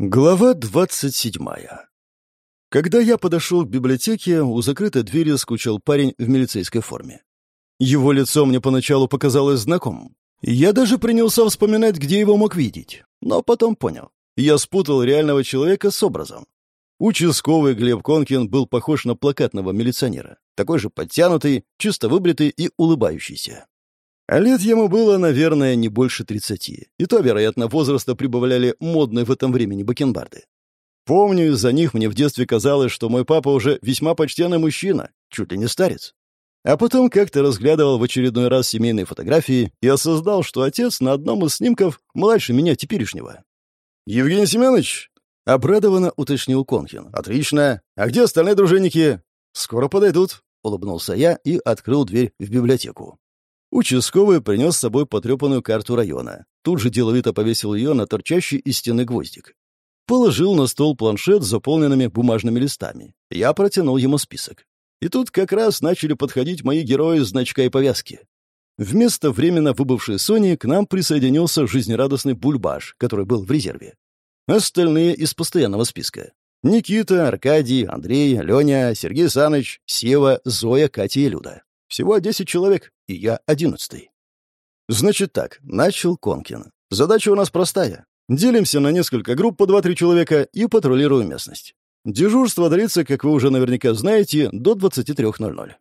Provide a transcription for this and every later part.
Глава двадцать седьмая. Когда я подошел к библиотеке, у закрытой двери скучал парень в милицейской форме. Его лицо мне поначалу показалось знакомым. Я даже принялся вспоминать, где его мог видеть. Но потом понял. Я спутал реального человека с образом. Участковый Глеб Конкин был похож на плакатного милиционера. Такой же подтянутый, чисто выбритый и улыбающийся. А лет ему было, наверное, не больше тридцати. И то, вероятно, возраста прибавляли модные в этом времени бакенбарды. Помню, из-за них мне в детстве казалось, что мой папа уже весьма почтенный мужчина, чуть ли не старец. А потом как-то разглядывал в очередной раз семейные фотографии и осознал, что отец на одном из снимков младше меня теперешнего. «Евгений Семенович?» — обрадованно уточнил Конкин. «Отлично. А где остальные дружинники?» «Скоро подойдут», — улыбнулся я и открыл дверь в библиотеку. Участковый принес с собой потрепанную карту района. Тут же деловито повесил ее на торчащий из стены гвоздик. Положил на стол планшет с заполненными бумажными листами. Я протянул ему список. И тут как раз начали подходить мои герои значка и повязки. Вместо временно выбывшей Сони к нам присоединился жизнерадостный Бульбаш, который был в резерве. Остальные из постоянного списка. Никита, Аркадий, Андрей, Леня, Сергей Саныч, Сева, Зоя, Катя и Люда. Всего десять человек, и я одиннадцатый. Значит так, начал Конкин. Задача у нас простая. Делимся на несколько групп по два-три человека и патрулируем местность. Дежурство длится, как вы уже наверняка знаете, до 23.00.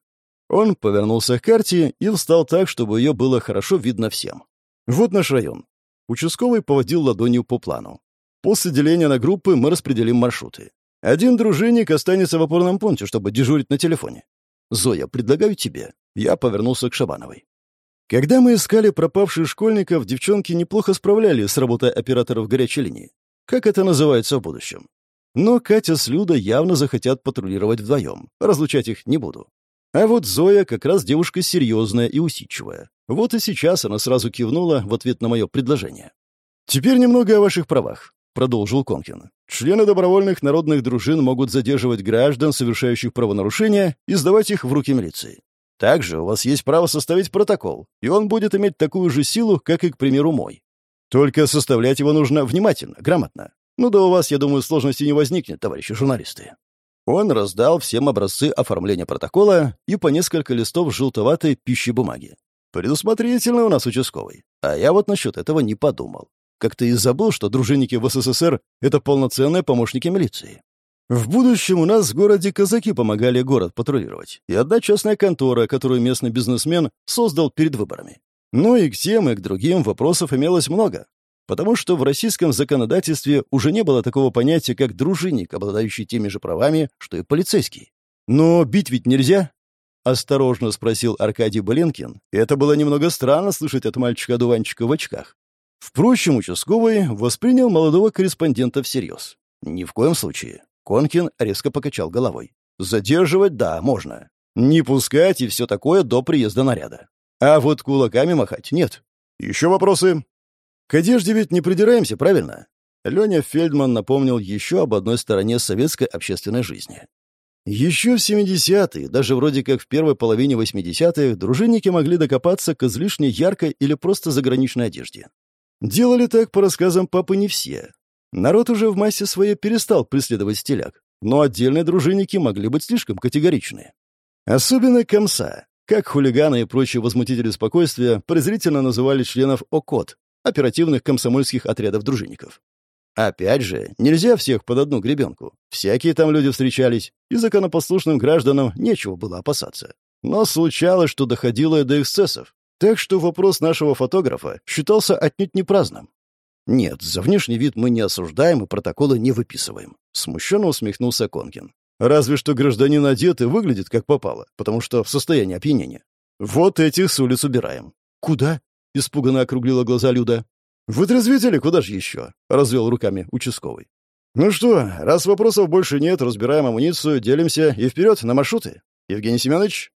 Он повернулся к карте и встал так, чтобы ее было хорошо видно всем. Вот наш район. Участковый поводил ладонью по плану. После деления на группы мы распределим маршруты. Один дружинник останется в опорном пункте, чтобы дежурить на телефоне. Зоя, предлагаю тебе. Я повернулся к Шабановой. Когда мы искали пропавших школьников, девчонки неплохо справлялись с работой операторов горячей линии. Как это называется в будущем? Но Катя с Людой явно захотят патрулировать вдвоем. Разлучать их не буду. А вот Зоя как раз девушка серьезная и усидчивая. Вот и сейчас она сразу кивнула в ответ на мое предложение. «Теперь немного о ваших правах», — продолжил Конкин. «Члены добровольных народных дружин могут задерживать граждан, совершающих правонарушения, и сдавать их в руки милиции. Также у вас есть право составить протокол, и он будет иметь такую же силу, как и, к примеру, мой. Только составлять его нужно внимательно, грамотно. Ну да у вас, я думаю, сложностей не возникнет, товарищи журналисты. Он раздал всем образцы оформления протокола и по несколько листов желтоватой пищи бумаги. Предусмотрительно у нас участковый. А я вот насчет этого не подумал. Как-то и забыл, что дружинники в СССР — это полноценные помощники милиции. В будущем у нас в городе казаки помогали город патрулировать, и одна частная контора, которую местный бизнесмен создал перед выборами. Но и к тем, и к другим вопросов имелось много, потому что в российском законодательстве уже не было такого понятия, как дружинник, обладающий теми же правами, что и полицейский. «Но бить ведь нельзя?» — осторожно спросил Аркадий Боленкин, и это было немного странно слышать от мальчика-одуванчика в очках. Впрочем, участковый воспринял молодого корреспондента всерьез. Ни в коем случае. Конкин резко покачал головой. «Задерживать, да, можно. Не пускать и все такое до приезда наряда. А вот кулаками махать нет. Еще вопросы?» «К одежде ведь не придираемся, правильно?» Леня Фельдман напомнил еще об одной стороне советской общественной жизни. Еще в 70-е, даже вроде как в первой половине 80-х, дружинники могли докопаться к излишне яркой или просто заграничной одежде. Делали так, по рассказам папы, не все. Народ уже в массе своей перестал преследовать стиляк, но отдельные дружинники могли быть слишком категоричны. Особенно комса. Как хулиганы и прочие возмутители спокойствия презрительно называли членов ОКОТ, оперативных комсомольских отрядов дружинников. Опять же, нельзя всех под одну гребенку. Всякие там люди встречались, и законопослушным гражданам нечего было опасаться. Но случалось, что доходило до эксцессов. Так что вопрос нашего фотографа считался отнюдь не праздным. «Нет, за внешний вид мы не осуждаем и протоколы не выписываем», — смущенно усмехнулся Конкин. «Разве что гражданин одет и выглядит как попало, потому что в состоянии опьянения. Вот этих с улиц убираем». «Куда?» — испуганно округлила глаза Люда. «Вы трезвители, куда же еще?» — развел руками участковый. «Ну что, раз вопросов больше нет, разбираем амуницию, делимся и вперед на маршруты. Евгений Семенович?»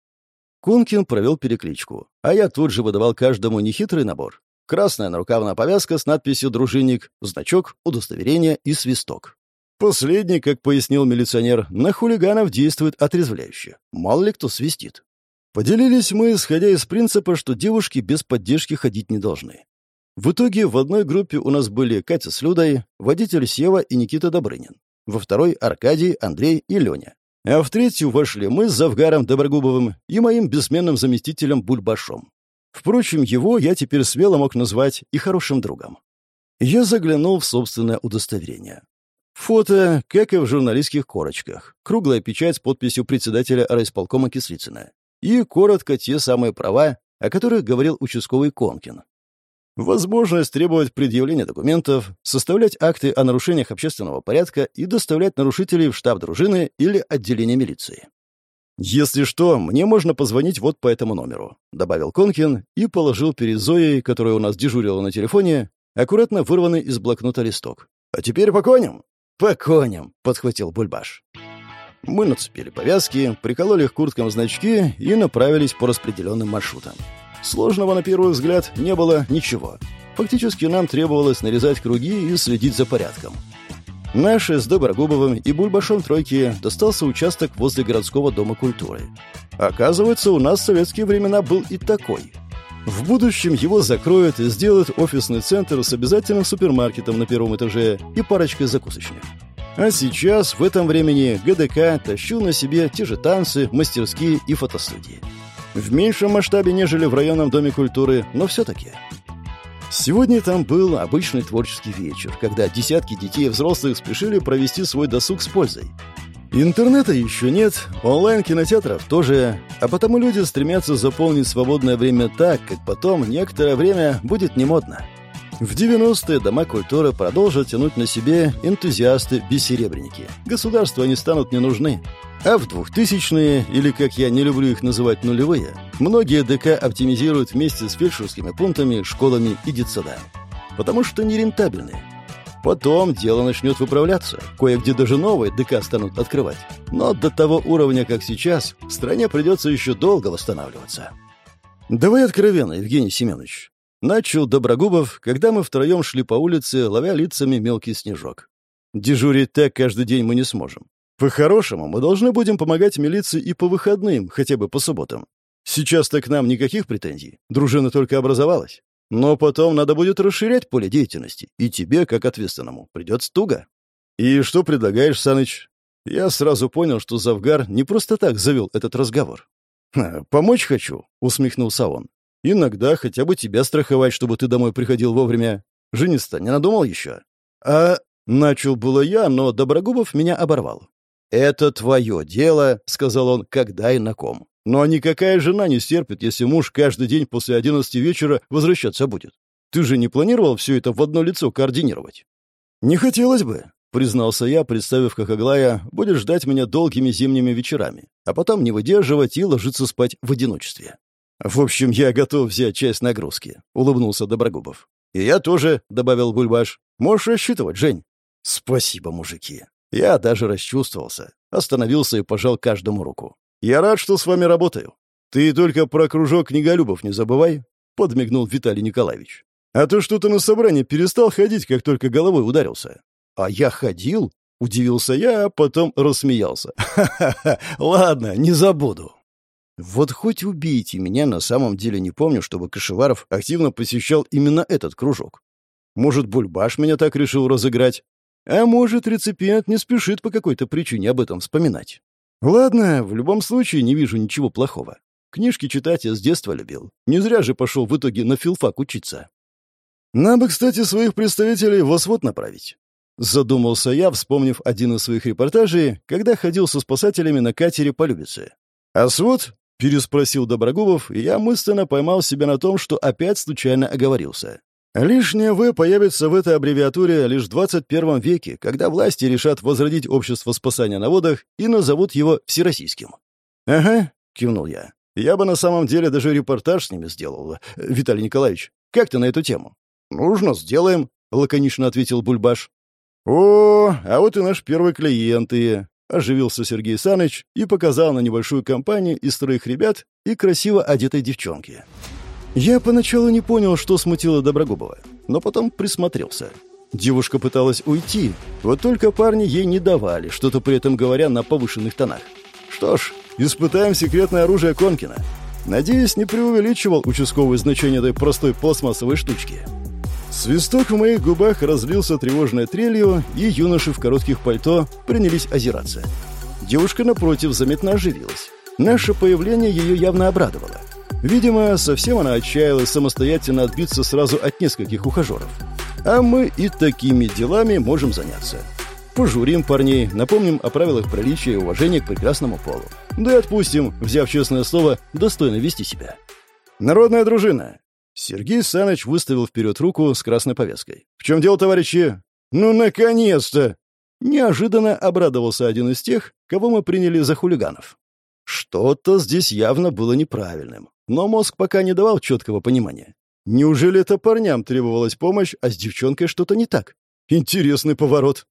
Конкин провел перекличку, а я тут же выдавал каждому нехитрый набор красная нарукавная повязка с надписью «Дружинник», значок, удостоверение и свисток. Последний, как пояснил милиционер, на хулиганов действует отрезвляюще. Мало ли кто свистит. Поделились мы, исходя из принципа, что девушки без поддержки ходить не должны. В итоге в одной группе у нас были Катя с Людой, водитель Сева и Никита Добрынин. Во второй — Аркадий, Андрей и Леня. А в третью вошли мы с Завгаром Доброгубовым и моим бессменным заместителем Бульбашом. Впрочем, его я теперь смело мог назвать и хорошим другом. Я заглянул в собственное удостоверение. Фото, как и в журналистских корочках. Круглая печать с подписью председателя райисполкома Кислицына. И коротко те самые права, о которых говорил участковый Конкин. Возможность требовать предъявления документов, составлять акты о нарушениях общественного порядка и доставлять нарушителей в штаб дружины или отделение милиции. «Если что, мне можно позвонить вот по этому номеру», — добавил Конкин и положил перед Зоей, которая у нас дежурила на телефоне, аккуратно вырванный из блокнота листок. «А теперь по коням?» «По коням», — подхватил Бульбаш. Мы нацепили повязки, прикололи к курткам значки и направились по распределенным маршрутам. Сложного на первый взгляд не было ничего. Фактически нам требовалось нарезать круги и следить за порядком. Наши с Доброгубовым и Бульбашом тройки достался участок возле городского дома культуры. Оказывается, у нас в советские времена был и такой. В будущем его закроют и сделают офисный центр с обязательным супермаркетом на первом этаже и парочкой закусочных. А сейчас, в этом времени, ГДК тащил на себе те же танцы, мастерские и фотостудии. В меньшем масштабе, нежели в районном доме культуры, но все-таки. Сегодня там был обычный творческий вечер, когда десятки детей и взрослых спешили провести свой досуг с пользой. Интернета еще нет, онлайн-кинотеатров тоже, а потому люди стремятся заполнить свободное время так, как потом некоторое время будет немодно. В 90-е дома культуры продолжат тянуть на себе энтузиасты-бессеребренники. Государству они станут не нужны. А в 2000-е, или, как я не люблю их называть, нулевые, многие ДК оптимизируют вместе с фельдшерскими пунктами, школами и детсадами. Потому что нерентабельные. Потом дело начнет выправляться. Кое-где даже новые ДК станут открывать. Но до того уровня, как сейчас, стране придется еще долго восстанавливаться. Давай откровенно, Евгений Семенович. Начал Доброгубов, когда мы втроем шли по улице, ловя лицами мелкий снежок. Дежурить так каждый день мы не сможем. По-хорошему, мы должны будем помогать милиции и по выходным, хотя бы по субботам. Сейчас-то к нам никаких претензий. Дружина только образовалась. Но потом надо будет расширять поле деятельности. И тебе, как ответственному, придется туго. И что предлагаешь, Саныч? Я сразу понял, что Завгар не просто так завел этот разговор. «Помочь хочу», — усмехнулся он. «Иногда хотя бы тебя страховать, чтобы ты домой приходил вовремя. Жениться не надумал еще?» «А...» — начал было я, но Доброгубов меня оборвал. «Это твое дело», — сказал он, — «когда и на ком. Но никакая жена не стерпит, если муж каждый день после одиннадцати вечера возвращаться будет. Ты же не планировал все это в одно лицо координировать?» «Не хотелось бы», — признался я, представив, как Аглая будет ждать меня долгими зимними вечерами, а потом не выдерживать и ложиться спать в одиночестве. «В общем, я готов взять часть нагрузки», — улыбнулся Доброгубов. «И я тоже», — добавил Бульбаш. «Можешь рассчитывать, Жень». «Спасибо, мужики», я даже расчувствовался, остановился и пожал каждому руку. «Я рад, что с вами работаю. Ты только про кружок книголюбов не забывай», — подмигнул Виталий Николаевич. «А то что-то на собрание перестал ходить, как только головой ударился». «А я ходил?» — удивился я, а потом рассмеялся. «Ха-ха-ха, ладно, не забуду». Вот хоть убейте, меня на самом деле не помню, чтобы Кашеваров активно посещал именно этот кружок. Может, Бульбаш меня так решил разыграть? А может, реципиент не спешит по какой-то причине об этом вспоминать. Ладно, в любом случае не вижу ничего плохого. Книжки читать я с детства любил. Не зря же пошел в итоге на филфак учиться. Нам бы, кстати, своих представителей в освод направить. Задумался я, вспомнив один из своих репортажей, когда ходил со спасателями на катере по Любице. «Освод?» — переспросил Доброгубов, и я мысленно поймал себя на том, что опять случайно оговорился. Лишнее «В» появится в этой аббревиатуре лишь в 21 веке, когда власти решат возродить общество спасания на водах и назовут его всероссийским. «Ага», — кивнул я. «Я бы на самом деле даже репортаж с ними сделал. Виталий Николаевич, как ты на эту тему?» «Нужно, сделаем», — лаконично ответил Бульбаш. «О, а вот и наш первый клиент, и...» Оживился Сергей Саныч и показал на небольшую компанию из троих ребят и красиво одетой девчонки. Я поначалу не понял, что смутило Доброгубова, но потом присмотрелся. Девушка пыталась уйти, вот только парни ей не давали, что-то при этом говоря на повышенных тонах. Что ж, испытаем секретное оружие Конкина. Надеюсь, не преувеличивал участковое значение этой простой пластмассовой штучки. Свисток в моих губах разлился тревожной трелью, и юноши в коротких пальто принялись озираться. Девушка, напротив, заметно оживилась. Наше появление ее явно обрадовало. Видимо, совсем она отчаялась самостоятельно отбиться сразу от нескольких ухажеров. А мы и такими делами можем заняться. Пожурим парней, напомним о правилах приличия и уважения к прекрасному полу. Да и отпустим, взяв честное слово, достойно вести себя. Народная дружина. Сергей Саныч выставил вперед руку с красной повязкой. «В чем дело, товарищи?» «Ну, наконец-то!» Неожиданно обрадовался один из тех, кого мы приняли за хулиганов. Что-то здесь явно было неправильным, но мозг пока не давал четкого понимания. Неужели это парням требовалась помощь, а с девчонкой что-то не так? Интересный поворот.